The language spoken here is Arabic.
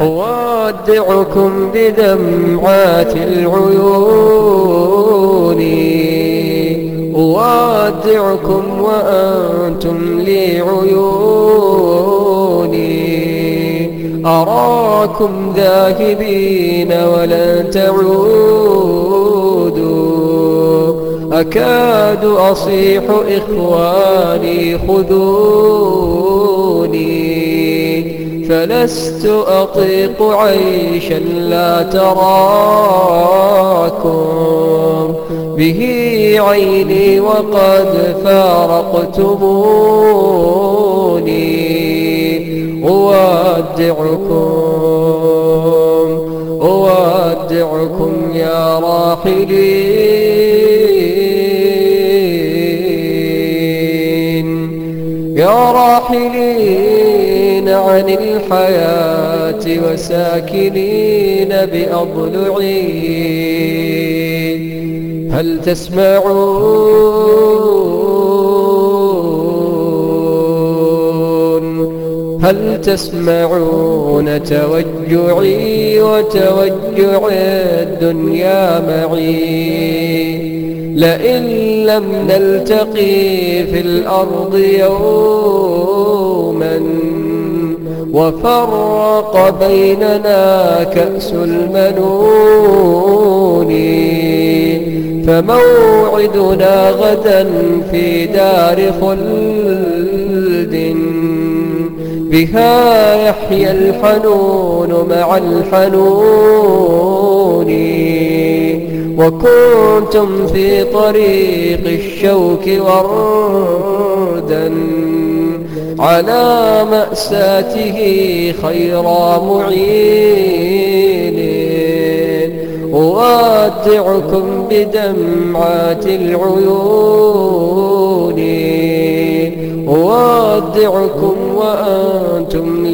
أودعكم بدمعات العيون. أودعكم وأنتم لي عيوني أراكم ذاهبين ولن تعودوا. أكاد أصيح إخواني خذوني فلست أطيق عيشا لا تراكم. به عيني وقد فارقتموني. أودعكم أودعكم يا راحلين. يا راحلين. عن الحياة وساكنين بأضلعي هل تسمعون؟ هل تسمعون توجعي وتوجع الدنيا معي؟ لئن لم نلتقي في الأرض يوما وفرق بيننا كأس المنون. فموعدنا غدا في دار خلد. بها يحيى الحنون مع الحنون. وكنتم في طريق الشوك وردا. على مأساته خير معين. أودعكم بدمعات العيون. أودعكم وأنتم